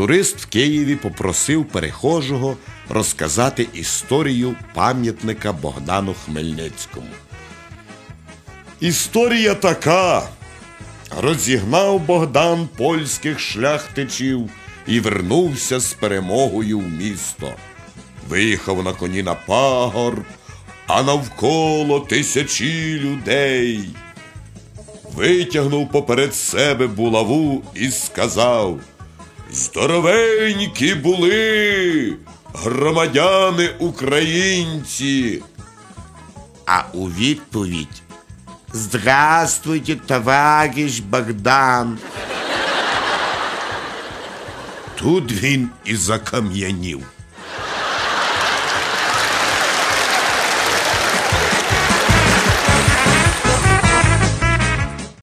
турист в Києві попросив перехожого розказати історію пам'ятника Богдану Хмельницькому. Історія така. Розігнав Богдан польських шляхтичів і вернувся з перемогою в місто. Виїхав на коні на пагорб, а навколо тисячі людей. Витягнув поперед себе булаву і сказав Здоровенькі були громадяни українці. А у відповідь Здравствуйте, товариш Богдан. Тут він і закам'янів.